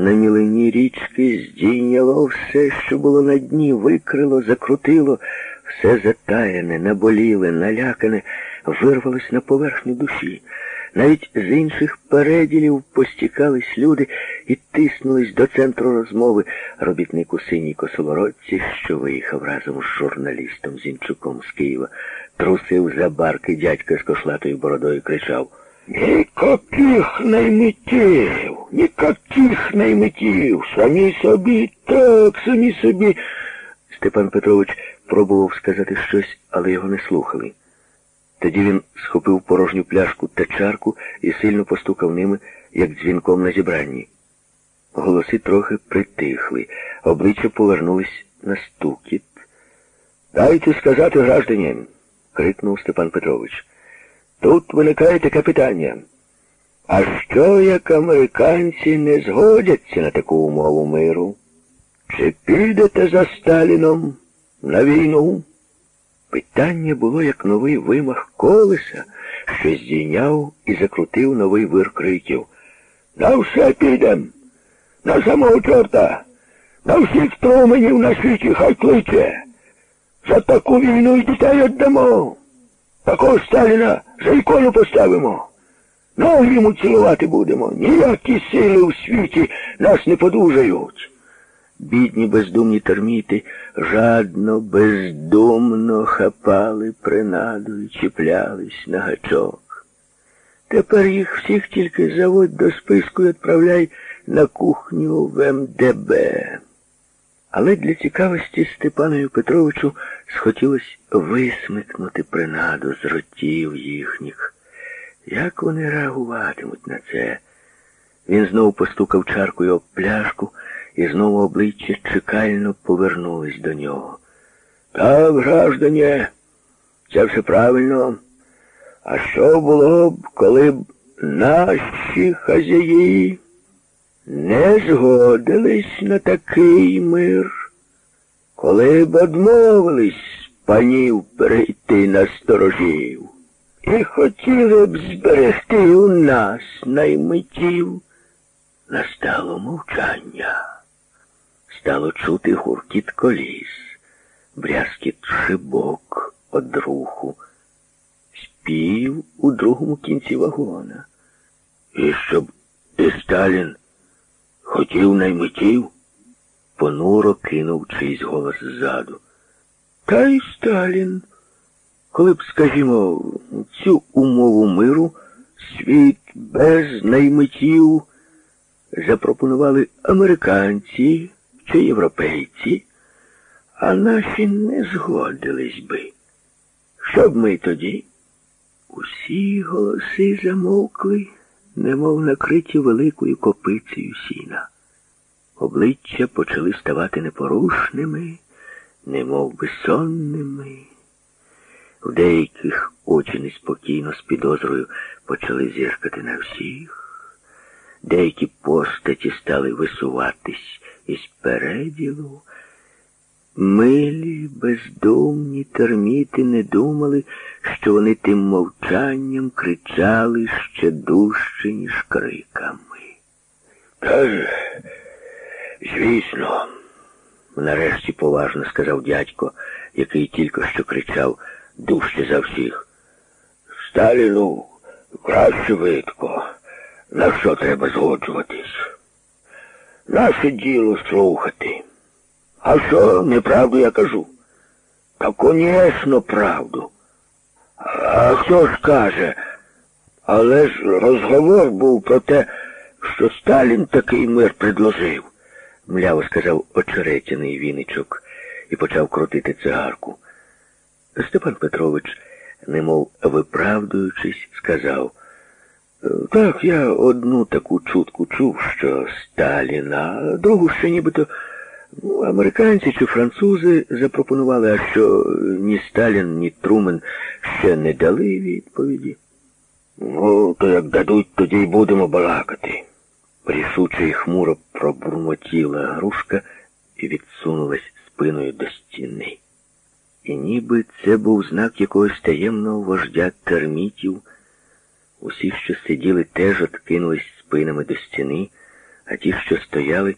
На мілині річки здійняло все, що було на дні, викрило, закрутило, все затаяне, наболіле, налякане, вирвалось на поверхню душі. Навіть з інших переділів постікались люди і тиснулись до центру розмови робітник у синій косовородці, що виїхав разом з журналістом Зінчуком з Києва, трусив за барки дядька з кошлатою бородою кричав Ніяких наймитів, ніяких наймитів, самі собі, так, самі собі. Степан Петрович пробував сказати щось, але його не слухали. Тоді він схопив порожню пляшку та чарку і сильно постукав ними, як дзвінком на зібранні. Голоси трохи притихли, обличчя повернулись на стукіт. Дайте сказати граждані, крикнув Степан Петрович. Тут виникає таке питання. А що, як американці не згодяться на таку умову миру? Чи підете за Сталіном на війну? Питання було як новий вимах колеса, що здійняв і закрутив новий вир криків. На все підем, на самого чорта, на всіх струменів на світі хай кличе. За таку війну і дітей віддамо. Такого Сталіна за ікону поставимо. Ноги йому цілувати будемо. Ніякі сили у світі нас не подужають. Бідні бездумні терміти жадно, бездумно хапали принаду і чіплялись на гачок. Тепер їх всіх тільки заводь до списку і відправляй на кухню в МДБ. Але для цікавості Степанові Петровичу схотілось висмикнути принаду з ротів їхніх. Як вони реагуватимуть на це? Він знову постукав чаркою об пляшку, і знову обличчя чекально повернулись до нього. Так, граждані, це все правильно. А що було б, коли б наші хазяї не згодились на такий мир, коли б одмовились панів перейти на сторожів і хотіли б зберегти у нас наймитів, настало мовчання. Стало чути гуркіт коліс, брязкіт шибок од руху, спів у другому кінці вагона. І щоб і Сталін хотів наймитів, понуро кинув чийсь голос ззаду. Та й Сталін, коли б, скажімо, цю умову миру світ без наймитів запропонували американці чи європейці, а наші не згодились би. Що б ми тоді? Усі голоси замовкли, немов накриті великою копицею сіна. Обличчя почали ставати непорушними, немов би сонними. В деяких очі неспокійно з підозрою почали зіркати на всіх. Деякі постаті стали висуватись із переділу. Милі, бездумні терміти не думали, що вони тим мовчанням кричали ще дужче, ніж криками. Та, звісно, нарешті поважно сказав дядько, який тільки що кричав дужче за всіх. Сталіну краще видко. На що треба згоджуватись? Наше діло слухати. А що, неправду я кажу? Та, конечно, правду. А хто ж каже? Але ж розговор був про те, що Сталін такий мир предложив, мляво сказав очеретяний віничок і почав крутити цигарку. Степан Петрович, немов виправдуючись, сказав. Так, я одну таку чутку чув, що Сталін, а другу ще нібито ну, американці чи французи запропонували, а що ні Сталін, ні Трумен ще не дали відповіді. Ну, то як дадуть, тоді й будемо балакати. Рішуче і хмуро пробурмотіла грушка і відсунулась спиною до стіни. І ніби це був знак якогось таємного вождя термітів. Усі, що сиділи, теж откинулись спинами до стіни, а ті, що стояли,